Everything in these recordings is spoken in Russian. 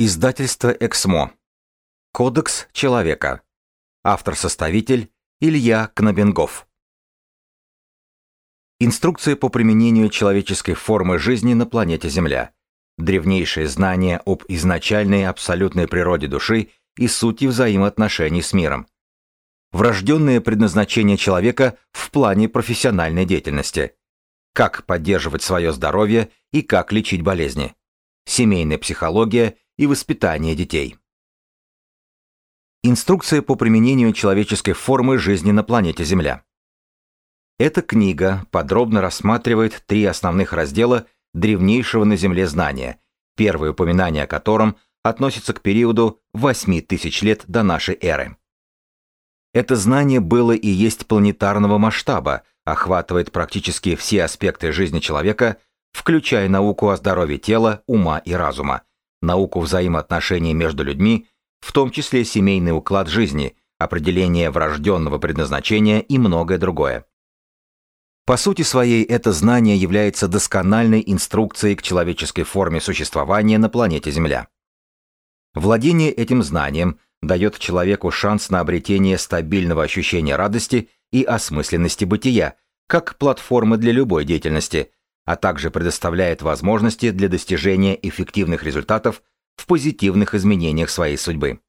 Издательство «Эксмо». Кодекс человека. Автор-составитель Илья Кнабенгов. Инструкция по применению человеческой формы жизни на планете Земля. Древнейшие знания об изначальной абсолютной природе души и сути взаимоотношений с миром. Врожденное предназначение человека в плане профессиональной деятельности. Как поддерживать свое здоровье и как лечить болезни. Семейная психология – и воспитание детей. Инструкция по применению человеческой формы жизни на планете Земля. Эта книга подробно рассматривает три основных раздела древнейшего на Земле знания, первое упоминание о котором относится к периоду 8 тысяч лет до нашей эры. Это знание было и есть планетарного масштаба, охватывает практически все аспекты жизни человека, включая науку о здоровье тела, ума и разума, науку взаимоотношений между людьми, в том числе семейный уклад жизни, определение врожденного предназначения и многое другое. По сути своей это знание является доскональной инструкцией к человеческой форме существования на планете Земля. Владение этим знанием дает человеку шанс на обретение стабильного ощущения радости и осмысленности бытия, как платформы для любой деятельности, а также предоставляет возможности для достижения эффективных результатов в позитивных изменениях своей судьбы.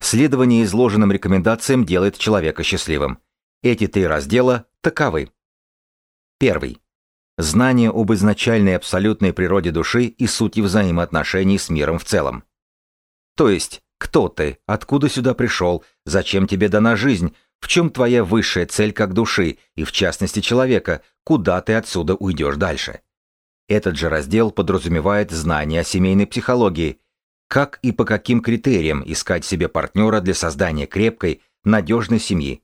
Следование изложенным рекомендациям делает человека счастливым. Эти три раздела таковы. Первый. Знание об изначальной абсолютной природе души и сути взаимоотношений с миром в целом. То есть, кто ты, откуда сюда пришел, зачем тебе дана жизнь, в чем твоя высшая цель как души, и в частности человека, куда ты отсюда уйдешь дальше? Этот же раздел подразумевает знание о семейной психологии, как и по каким критериям искать себе партнера для создания крепкой, надежной семьи,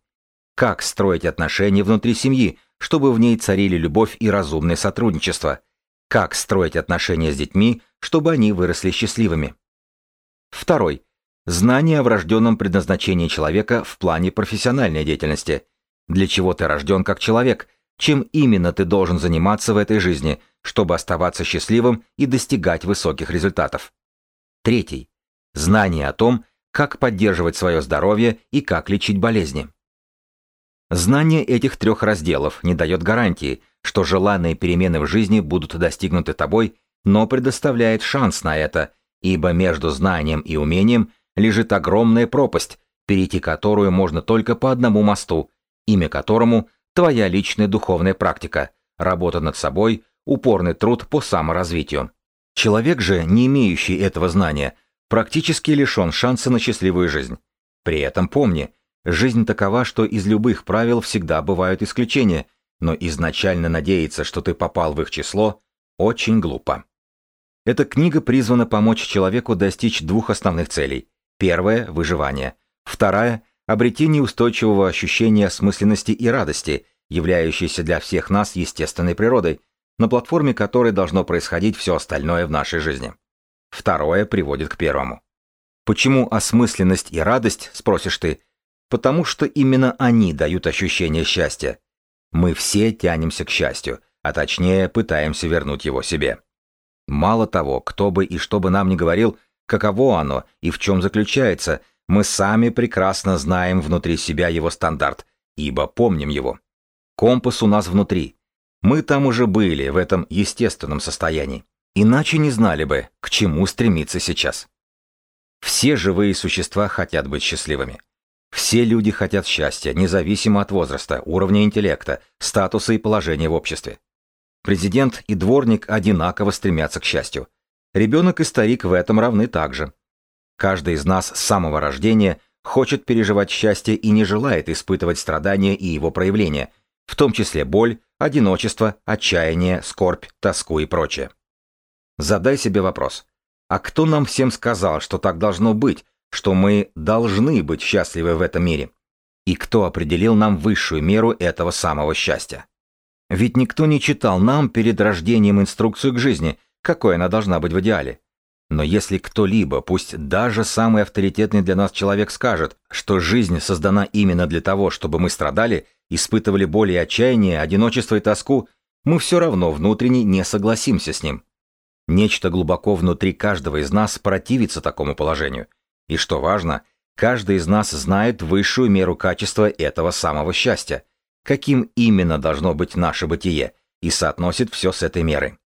как строить отношения внутри семьи, чтобы в ней царили любовь и разумное сотрудничество, как строить отношения с детьми, чтобы они выросли счастливыми. Второй Знание о врожденном предназначении человека в плане профессиональной деятельности. Для чего ты рожден как человек, чем именно ты должен заниматься в этой жизни, чтобы оставаться счастливым и достигать высоких результатов. Третий. Знание о том, как поддерживать свое здоровье и как лечить болезни. Знание этих трех разделов не дает гарантии, что желанные перемены в жизни будут достигнуты тобой, но предоставляет шанс на это, ибо между знанием и умением – лежит огромная пропасть, перейти которую можно только по одному мосту, имя которому твоя личная духовная практика, работа над собой, упорный труд по саморазвитию. Человек же, не имеющий этого знания, практически лишен шанса на счастливую жизнь. При этом помни, жизнь такова, что из любых правил всегда бывают исключения, но изначально надеяться, что ты попал в их число, очень глупо. Эта книга призвана помочь человеку достичь двух основных целей Первая – выживание. Вторая – обретение устойчивого ощущения осмысленности и радости, являющейся для всех нас естественной природой, на платформе которой должно происходить все остальное в нашей жизни. Второе приводит к первому. Почему осмысленность и радость, спросишь ты? Потому что именно они дают ощущение счастья. Мы все тянемся к счастью, а точнее пытаемся вернуть его себе. Мало того, кто бы и что бы нам ни говорил – Каково оно и в чем заключается, мы сами прекрасно знаем внутри себя его стандарт, ибо помним его. Компас у нас внутри. Мы там уже были, в этом естественном состоянии. Иначе не знали бы, к чему стремиться сейчас. Все живые существа хотят быть счастливыми. Все люди хотят счастья, независимо от возраста, уровня интеллекта, статуса и положения в обществе. Президент и дворник одинаково стремятся к счастью. Ребенок и старик в этом равны также. Каждый из нас с самого рождения хочет переживать счастье и не желает испытывать страдания и его проявления, в том числе боль, одиночество, отчаяние, скорбь, тоску и прочее. Задай себе вопрос. А кто нам всем сказал, что так должно быть, что мы должны быть счастливы в этом мире? И кто определил нам высшую меру этого самого счастья? Ведь никто не читал нам перед рождением инструкцию к жизни – какой она должна быть в идеале. Но если кто-либо, пусть даже самый авторитетный для нас человек скажет, что жизнь создана именно для того, чтобы мы страдали, испытывали боль и отчаяние, одиночество и тоску, мы все равно внутренне не согласимся с ним. Нечто глубоко внутри каждого из нас противится такому положению. И что важно, каждый из нас знает высшую меру качества этого самого счастья, каким именно должно быть наше бытие, и соотносит все с этой мерой.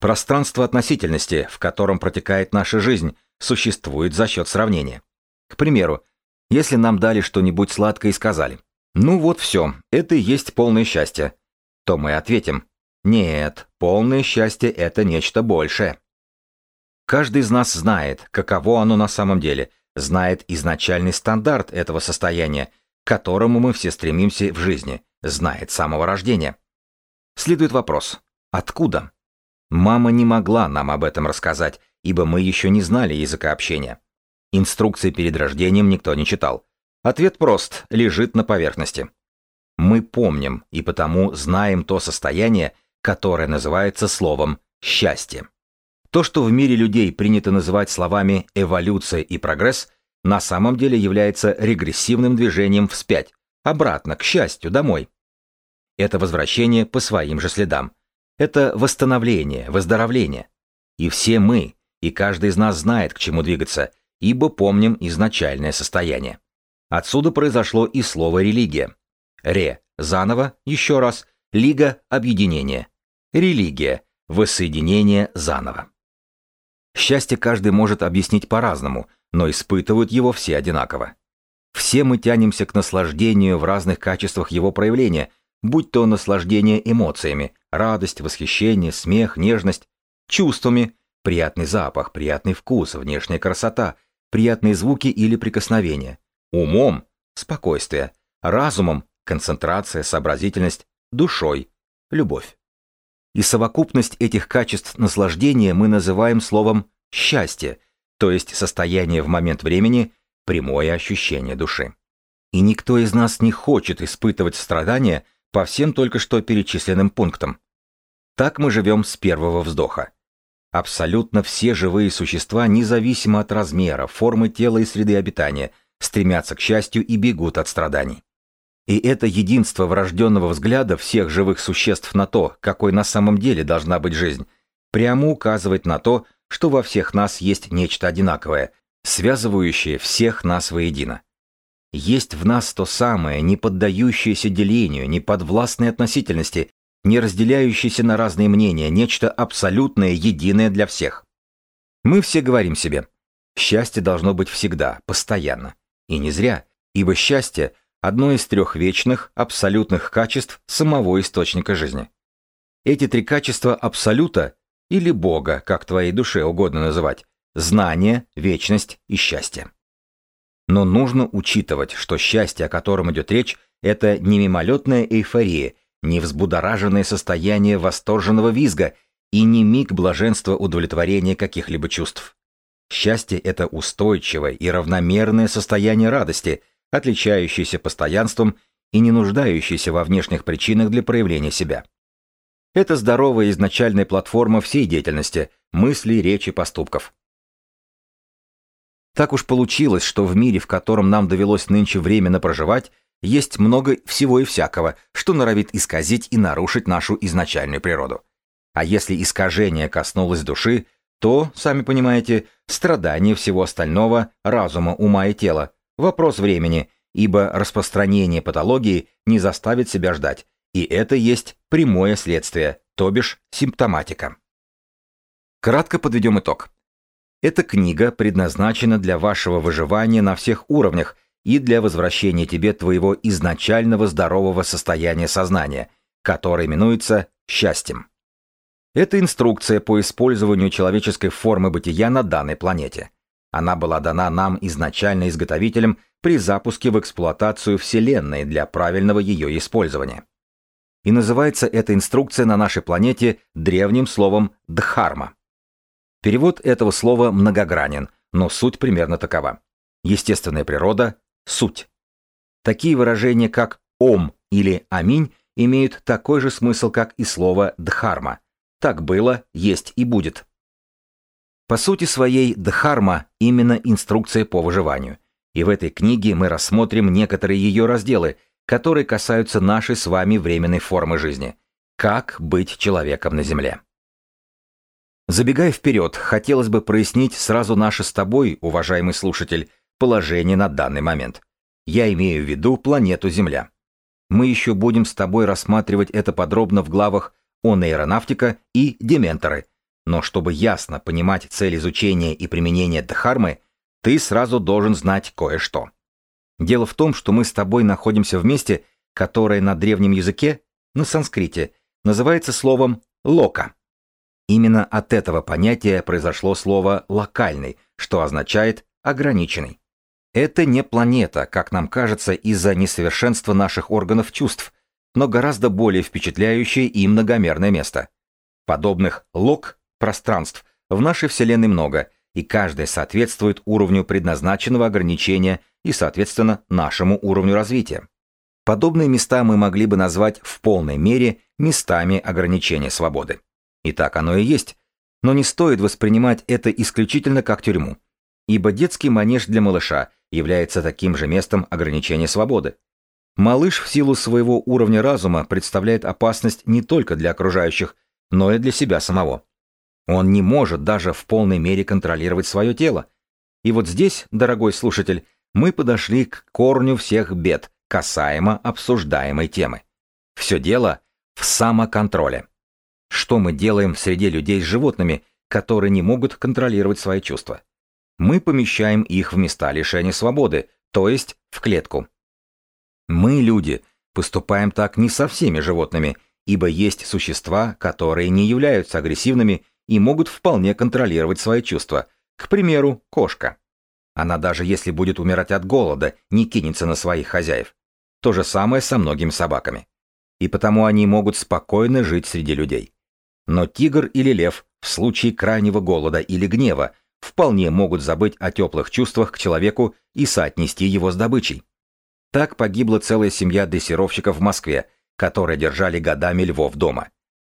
Пространство относительности, в котором протекает наша жизнь, существует за счет сравнения. К примеру, если нам дали что-нибудь сладкое и сказали «Ну вот все, это и есть полное счастье», то мы ответим нет, полное счастье – это нечто большее. Каждый из нас знает, каково оно на самом деле, знает изначальный стандарт этого состояния, к которому мы все стремимся в жизни, знает с самого рождения. Следует вопрос «Откуда?». Мама не могла нам об этом рассказать, ибо мы еще не знали языка общения. Инструкции перед рождением никто не читал. Ответ прост, лежит на поверхности. Мы помним и потому знаем то состояние, которое называется словом «счастье». То, что в мире людей принято называть словами «эволюция» и «прогресс», на самом деле является регрессивным движением вспять, обратно, к счастью, домой. Это возвращение по своим же следам. Это восстановление, выздоровление. И все мы, и каждый из нас знает, к чему двигаться, ибо помним изначальное состояние. Отсюда произошло и слово «религия». Ре – заново, еще раз – Лига – объединение. Религия – воссоединение заново. Счастье каждый может объяснить по-разному, но испытывают его все одинаково. Все мы тянемся к наслаждению в разных качествах его проявления, будь то наслаждение эмоциями, радость, восхищение, смех, нежность, чувствами, приятный запах, приятный вкус, внешняя красота, приятные звуки или прикосновения, умом – спокойствие, разумом – концентрация, сообразительность, душой, любовь. И совокупность этих качеств наслаждения мы называем словом «счастье», то есть состояние в момент времени, прямое ощущение души. И никто из нас не хочет испытывать страдания по всем только что перечисленным пунктам. Так мы живем с первого вздоха. Абсолютно все живые существа, независимо от размера, формы тела и среды обитания, стремятся к счастью и бегут от страданий. И это единство врожденного взгляда всех живых существ на то, какой на самом деле должна быть жизнь, прямо указывает на то, что во всех нас есть нечто одинаковое, связывающее всех нас воедино. Есть в нас то самое, не поддающееся делению, не подвластной относительности, не разделяющееся на разные мнения, нечто абсолютное, единое для всех. Мы все говорим себе, счастье должно быть всегда, постоянно. И не зря, ибо счастье – одно из трех вечных, абсолютных качеств самого источника жизни. Эти три качества абсолюта, или Бога, как твоей душе угодно называть, знание, вечность и счастье. Но нужно учитывать, что счастье, о котором идет речь, это не мимолетная эйфория, не взбудораженное состояние восторженного визга и не миг блаженства удовлетворения каких-либо чувств. Счастье – это устойчивое и равномерное состояние радости – отличающийся постоянством и не нуждающийся во внешних причинах для проявления себя. Это здоровая изначальная платформа всей деятельности, мыслей, речи, поступков. Так уж получилось, что в мире, в котором нам довелось нынче временно проживать, есть много всего и всякого, что норовит исказить и нарушить нашу изначальную природу. А если искажение коснулось души, то, сами понимаете, страдание всего остального, разума, ума и тела, Вопрос времени, ибо распространение патологии не заставит себя ждать, и это есть прямое следствие, то бишь симптоматика. Кратко подведем итог. Эта книга предназначена для вашего выживания на всех уровнях и для возвращения тебе твоего изначального здорового состояния сознания, которое именуется счастьем. Это инструкция по использованию человеческой формы бытия на данной планете. Она была дана нам изначально изготовителем при запуске в эксплуатацию Вселенной для правильного ее использования. И называется эта инструкция на нашей планете древним словом «дхарма». Перевод этого слова многогранен, но суть примерно такова. Естественная природа – суть. Такие выражения, как «ом» или «аминь» имеют такой же смысл, как и слово «дхарма». Так было, есть и будет. По сути своей, Дхарма – именно инструкция по выживанию. И в этой книге мы рассмотрим некоторые ее разделы, которые касаются нашей с вами временной формы жизни. Как быть человеком на Земле. Забегая вперед, хотелось бы прояснить сразу наше с тобой, уважаемый слушатель, положение на данный момент. Я имею в виду планету Земля. Мы еще будем с тобой рассматривать это подробно в главах о нейронавтика и дементоры. Но чтобы ясно понимать цель изучения и применения Дхармы, ты сразу должен знать кое-что. Дело в том, что мы с тобой находимся в месте, которое на древнем языке, на санскрите, называется словом «лока». Именно от этого понятия произошло слово «локальный», что означает «ограниченный». Это не планета, как нам кажется, из-за несовершенства наших органов чувств, но гораздо более впечатляющее и многомерное место. Подобных лок, пространств, в нашей Вселенной много, и каждое соответствует уровню предназначенного ограничения и, соответственно, нашему уровню развития. Подобные места мы могли бы назвать в полной мере местами ограничения свободы. И так оно и есть, но не стоит воспринимать это исключительно как тюрьму, ибо детский манеж для малыша является таким же местом ограничения свободы. Малыш в силу своего уровня разума представляет опасность не только для окружающих, но и для себя самого. Он не может даже в полной мере контролировать свое тело. И вот здесь, дорогой слушатель, мы подошли к корню всех бед, касаемо обсуждаемой темы. Все дело в самоконтроле. Что мы делаем в среде людей с животными, которые не могут контролировать свои чувства? Мы помещаем их в места лишения свободы, то есть в клетку. Мы, люди, поступаем так не со всеми животными, ибо есть существа, которые не являются агрессивными и могут вполне контролировать свои чувства. К примеру, кошка. Она даже если будет умирать от голода, не кинется на своих хозяев. То же самое со многими собаками. И потому они могут спокойно жить среди людей. Но тигр или лев в случае крайнего голода или гнева вполне могут забыть о теплых чувствах к человеку и соотнести его с добычей. Так погибла целая семья дрессировщиков в Москве, которые держали годами львов дома.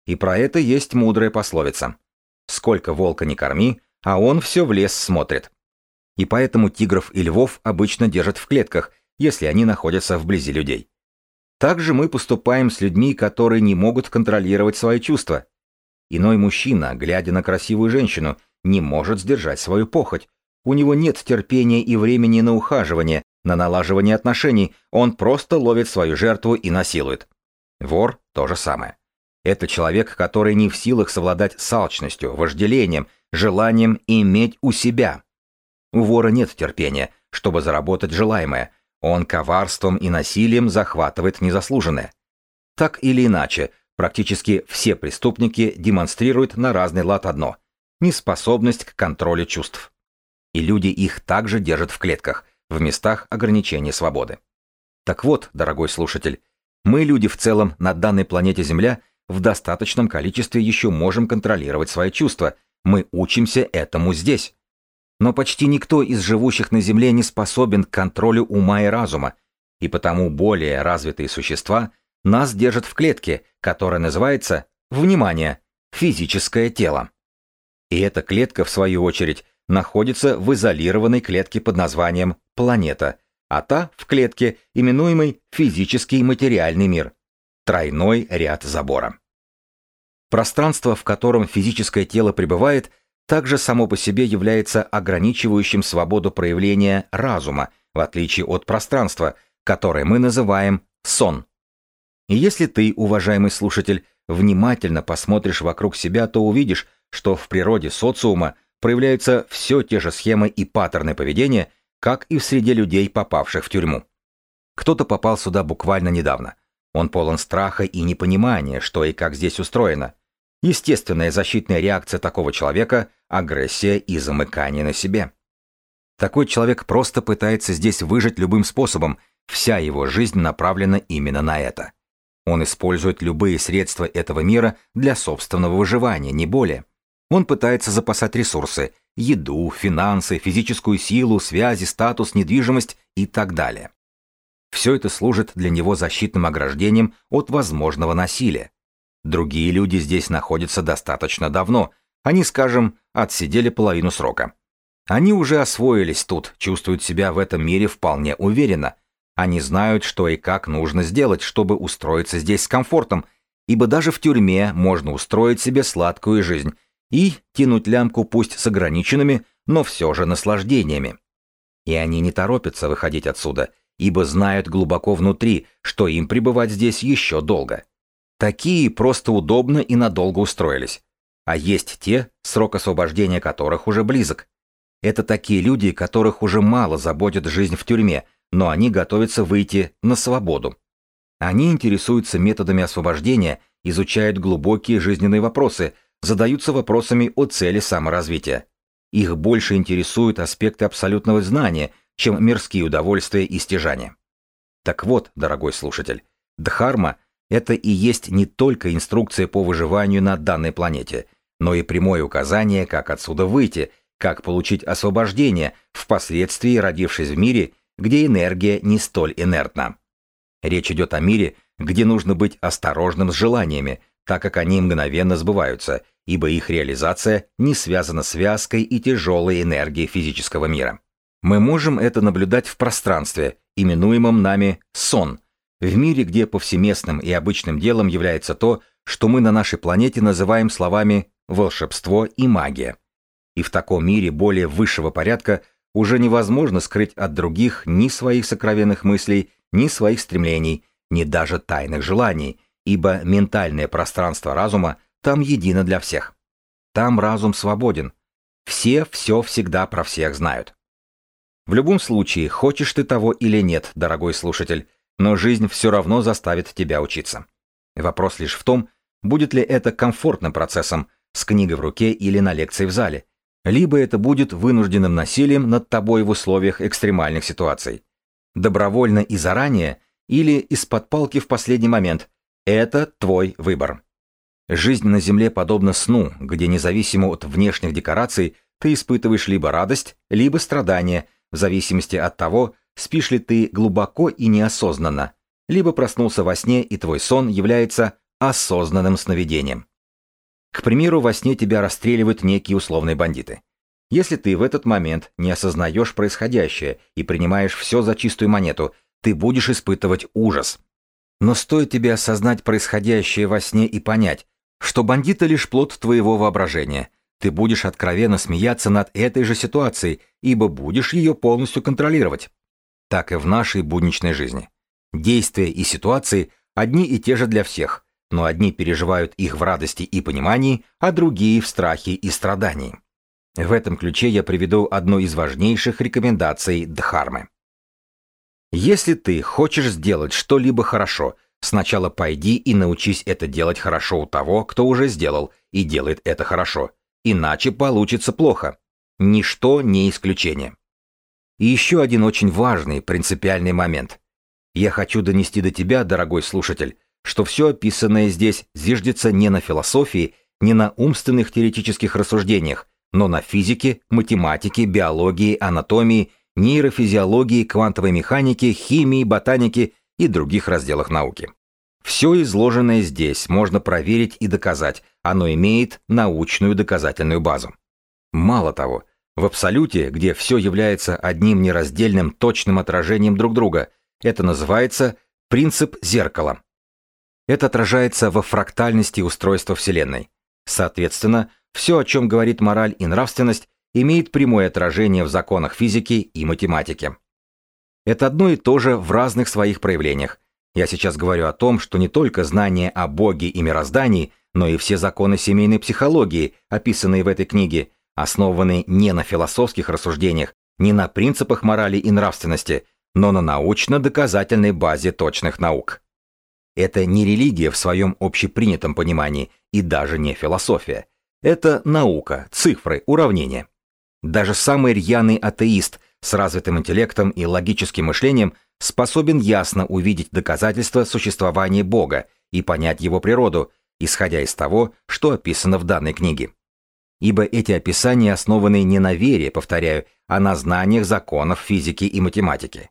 И про это есть мудрая пословица. Сколько волка не корми, а он все в лес смотрит. И поэтому тигров и львов обычно держат в клетках, если они находятся вблизи людей. Также мы поступаем с людьми, которые не могут контролировать свои чувства. Иной мужчина, глядя на красивую женщину, не может сдержать свою похоть. У него нет терпения и времени на ухаживание, на налаживание отношений, он просто ловит свою жертву и насилует. Вор – то же самое. Это человек, который не в силах совладать с алчностью, вожделением, желанием иметь у себя. У вора нет терпения, чтобы заработать желаемое. Он коварством и насилием захватывает незаслуженное. Так или иначе, практически все преступники демонстрируют на разный лад одно – неспособность к контролю чувств. И люди их также держат в клетках, в местах ограничения свободы. Так вот, дорогой слушатель, мы, люди в целом, на данной планете Земля – в достаточном количестве еще можем контролировать свои чувства. Мы учимся этому здесь. Но почти никто из живущих на Земле не способен к контролю ума и разума, и потому более развитые существа нас держат в клетке, которая называется, внимание, физическое тело. И эта клетка, в свою очередь, находится в изолированной клетке под названием планета, а та в клетке, именуемой физический материальный мир тройной ряд забора. Пространство, в котором физическое тело пребывает, также само по себе является ограничивающим свободу проявления разума, в отличие от пространства, которое мы называем сон. И если ты, уважаемый слушатель, внимательно посмотришь вокруг себя, то увидишь, что в природе социума проявляются все те же схемы и паттерны поведения, как и в среде людей, попавших в тюрьму. Кто-то попал сюда буквально недавно – он полон страха и непонимания, что и как здесь устроено. Естественная защитная реакция такого человека – агрессия и замыкание на себе. Такой человек просто пытается здесь выжить любым способом, вся его жизнь направлена именно на это. Он использует любые средства этого мира для собственного выживания, не более. Он пытается запасать ресурсы – еду, финансы, физическую силу, связи, статус, недвижимость и так далее. Все это служит для него защитным ограждением от возможного насилия. Другие люди здесь находятся достаточно давно, они, скажем, отсидели половину срока. Они уже освоились тут, чувствуют себя в этом мире вполне уверенно. Они знают, что и как нужно сделать, чтобы устроиться здесь с комфортом, ибо даже в тюрьме можно устроить себе сладкую жизнь, и тянуть лямку пусть с ограниченными, но все же наслаждениями. И они не торопятся выходить отсюда, ибо знают глубоко внутри, что им пребывать здесь еще долго. Такие просто удобно и надолго устроились. А есть те, срок освобождения которых уже близок. Это такие люди, которых уже мало заботит жизнь в тюрьме, но они готовятся выйти на свободу. Они интересуются методами освобождения, изучают глубокие жизненные вопросы, задаются вопросами о цели саморазвития. Их больше интересуют аспекты абсолютного знания, чем мирские удовольствия и стяжания. Так вот, дорогой слушатель, Дхарма – это и есть не только инструкция по выживанию на данной планете, но и прямое указание, как отсюда выйти, как получить освобождение, впоследствии родившись в мире, где энергия не столь инертна. Речь идет о мире, где нужно быть осторожным с желаниями, так как они мгновенно сбываются, ибо их реализация не связана с вязкой и тяжелой энергией физического мира. Мы можем это наблюдать в пространстве, именуемом нами сон, в мире, где повсеместным и обычным делом является то, что мы на нашей планете называем словами волшебство и магия. И в таком мире более высшего порядка уже невозможно скрыть от других ни своих сокровенных мыслей, ни своих стремлений, ни даже тайных желаний, ибо ментальное пространство разума там едино для всех. Там разум свободен. Все все всегда про всех знают. В любом случае, хочешь ты того или нет, дорогой слушатель, но жизнь все равно заставит тебя учиться. Вопрос лишь в том, будет ли это комфортным процессом, с книгой в руке или на лекции в зале, либо это будет вынужденным насилием над тобой в условиях экстремальных ситуаций. Добровольно и заранее, или из-под палки в последний момент. Это твой выбор. Жизнь на Земле подобна сну, где независимо от внешних декораций ты испытываешь либо радость, либо страдание, в зависимости от того, спишь ли ты глубоко и неосознанно, либо проснулся во сне и твой сон является осознанным сновидением. К примеру, во сне тебя расстреливают некие условные бандиты. Если ты в этот момент не осознаешь происходящее и принимаешь все за чистую монету, ты будешь испытывать ужас. Но стоит тебе осознать происходящее во сне и понять, что бандиты лишь плод твоего воображения, ты будешь откровенно смеяться над этой же ситуацией, ибо будешь ее полностью контролировать. Так и в нашей будничной жизни. Действия и ситуации одни и те же для всех, но одни переживают их в радости и понимании, а другие в страхе и страдании. В этом ключе я приведу одну из важнейших рекомендаций Дхармы. Если ты хочешь сделать что-либо хорошо, сначала пойди и научись это делать хорошо у того, кто уже сделал и делает это хорошо, иначе получится плохо. Ничто не исключение. И еще один очень важный, принципиальный момент. Я хочу донести до тебя, дорогой слушатель, что все описанное здесь зиждется не на философии, не на умственных теоретических рассуждениях, но на физике, математике, биологии, анатомии, нейрофизиологии, квантовой механике, химии, ботанике и других разделах науки. Все изложенное здесь можно проверить и доказать, оно имеет научную доказательную базу. Мало того, в абсолюте, где все является одним нераздельным точным отражением друг друга, это называется принцип зеркала. Это отражается во фрактальности устройства Вселенной. Соответственно, все, о чем говорит мораль и нравственность, имеет прямое отражение в законах физики и математики. Это одно и то же в разных своих проявлениях. Я сейчас говорю о том, что не только знание о Боге и мироздании, но и все законы семейной психологии, описанные в этой книге, основаны не на философских рассуждениях, не на принципах морали и нравственности, но на научно-доказательной базе точных наук. Это не религия в своем общепринятом понимании и даже не философия. Это наука, цифры, уравнения. Даже самый рьяный атеист с развитым интеллектом и логическим мышлением способен ясно увидеть доказательства существования Бога и понять его природу, исходя из того, что описано в данной книге. Ибо эти описания основаны не на вере, повторяю, а на знаниях законов физики и математики.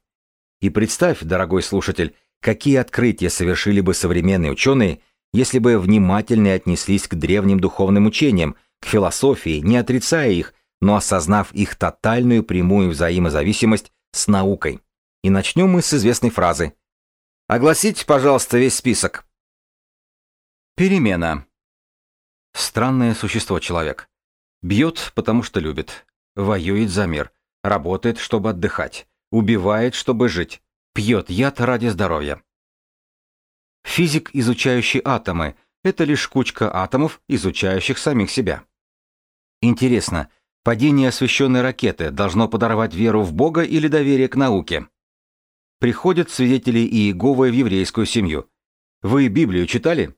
И представь, дорогой слушатель, Какие открытия совершили бы современные ученые, если бы внимательно отнеслись к древним духовным учениям, к философии, не отрицая их, но осознав их тотальную прямую взаимозависимость с наукой. И начнем мы с известной фразы. Огласите, пожалуйста, весь список. Перемена. Странное существо человек. Бьет, потому что любит. Воюет за мир. Работает, чтобы отдыхать. Убивает, чтобы жить. Пьет яд ради здоровья. Физик, изучающий атомы, это лишь кучка атомов, изучающих самих себя. Интересно, падение освещенной ракеты должно подорвать веру в Бога или доверие к науке? Приходят свидетели Иеговы в еврейскую семью. Вы Библию читали?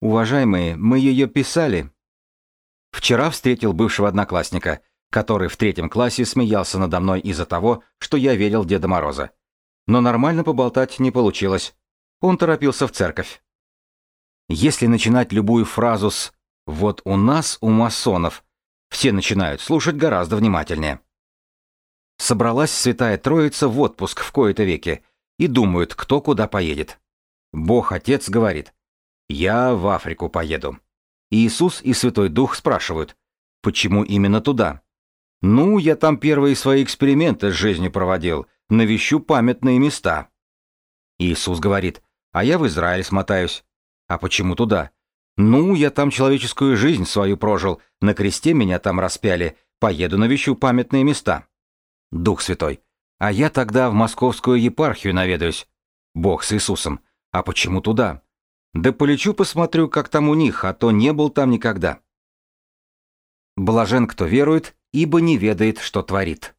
Уважаемые, мы ее писали. Вчера встретил бывшего одноклассника, который в третьем классе смеялся надо мной из-за того, что я верил Деда Мороза. Но нормально поболтать не получилось. Он торопился в церковь. Если начинать любую фразу с «вот у нас, у масонов», все начинают слушать гораздо внимательнее. Собралась Святая Троица в отпуск в кои-то веки и думают, кто куда поедет. Бог-Отец говорит, «Я в Африку поеду». Иисус и Святой Дух спрашивают, «Почему именно туда?» «Ну, я там первые свои эксперименты с жизнью проводил, навещу памятные места». Иисус говорит, «А я в Израиль смотаюсь». «А почему туда?» «Ну, я там человеческую жизнь свою прожил, на кресте меня там распяли, поеду навещу памятные места». Дух Святой. А я тогда в московскую епархию наведаюсь. Бог с Иисусом. А почему туда? Да полечу посмотрю, как там у них, а то не был там никогда. Блажен, кто верует, ибо не ведает, что творит.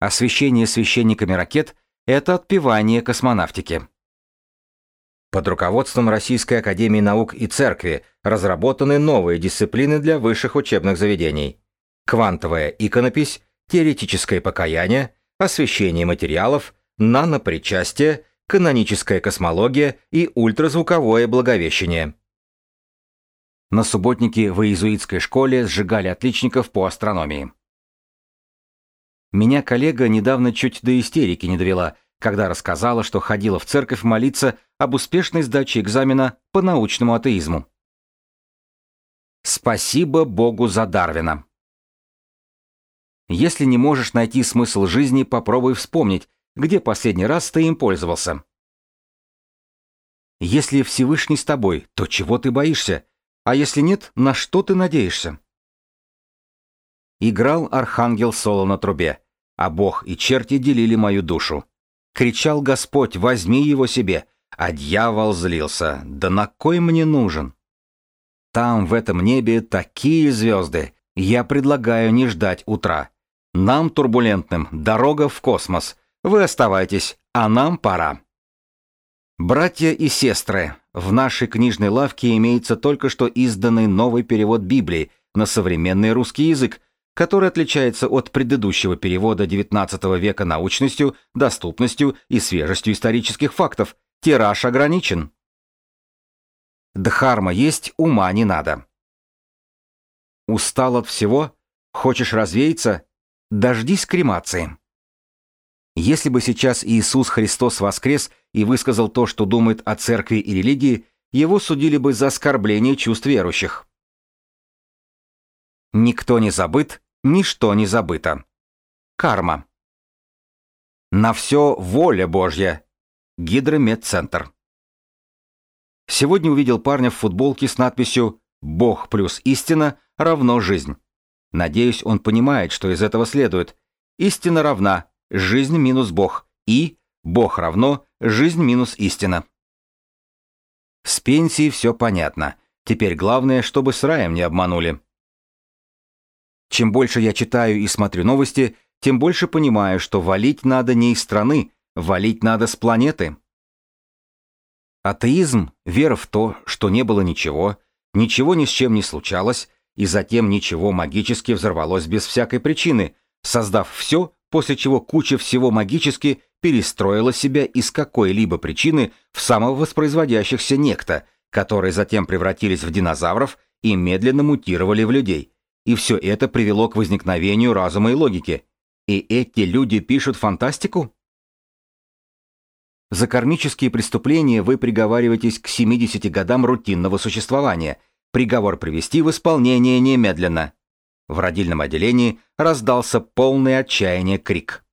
Освещение священниками ракет – это отпевание космонавтики. Под руководством Российской Академии Наук и Церкви разработаны новые дисциплины для высших учебных заведений. Квантовая иконопись, теоретическое покаяние, освещение материалов, нанопричастие, каноническая космология и ультразвуковое благовещение. На субботнике в иезуитской школе сжигали отличников по астрономии. Меня коллега недавно чуть до истерики не довела, когда рассказала, что ходила в церковь молиться об успешной сдаче экзамена по научному атеизму. Спасибо Богу за Дарвина. Если не можешь найти смысл жизни, попробуй вспомнить, где последний раз ты им пользовался. Если Всевышний с тобой, то чего ты боишься? А если нет, на что ты надеешься? Играл архангел соло на трубе, а Бог и черти делили мою душу. Кричал Господь, возьми его себе, а дьявол злился, да на кой мне нужен? Там, в этом небе, такие звезды, я предлагаю не ждать утра. Нам, турбулентным, дорога в космос. Вы оставайтесь, а нам пора. Братья и сестры, в нашей книжной лавке имеется только что изданный новый перевод Библии на современный русский язык, который отличается от предыдущего перевода XIX века научностью, доступностью и свежестью исторических фактов. Тираж ограничен. Дхарма есть, ума не надо. Устал от всего? Хочешь развеяться? Дождись кремации. Если бы сейчас Иисус Христос воскрес и высказал то, что думает о церкви и религии, его судили бы за оскорбление чувств верующих. Никто не забыт, ничто не забыто. Карма. На все воля Божья. Гидромедцентр. Сегодня увидел парня в футболке с надписью «Бог плюс истина равно жизнь». Надеюсь, он понимает, что из этого следует. Истина равна жизнь минус Бог и Бог равно жизнь минус истина. С пенсией все понятно. Теперь главное, чтобы с раем не обманули. Чем больше я читаю и смотрю новости, тем больше понимаю, что валить надо не из страны, валить надо с планеты. Атеизм – вера в то, что не было ничего, ничего ни с чем не случалось, и затем ничего магически взорвалось без всякой причины, создав все, после чего куча всего магически перестроила себя из какой-либо причины в самовоспроизводящихся некто, которые затем превратились в динозавров и медленно мутировали в людей. И все это привело к возникновению разума и логики. И эти люди пишут фантастику? За кармические преступления вы приговариваетесь к 70 годам рутинного существования – Приговор привести в исполнение немедленно. В родильном отделении раздался полный отчаяния крик.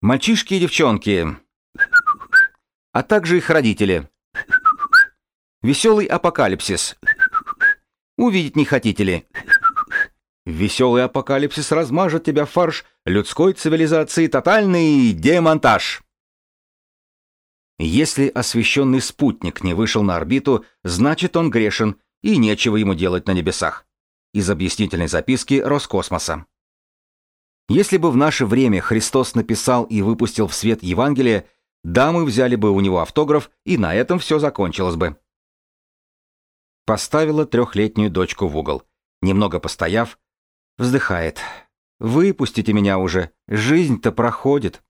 Мальчишки и девчонки, а также их родители. Веселый апокалипсис. Увидеть не хотите ли? Веселый апокалипсис размажет тебя в фарш людской цивилизации тотальный демонтаж. Если освещенный спутник не вышел на орбиту, значит он грешен, и нечего ему делать на небесах. Из объяснительной записки Роскосмоса. Если бы в наше время Христос написал и выпустил в свет Евангелие, дамы взяли бы у него автограф, и на этом все закончилось бы. Поставила трехлетнюю дочку в угол. Немного постояв, вздыхает. «Выпустите меня уже, жизнь-то проходит».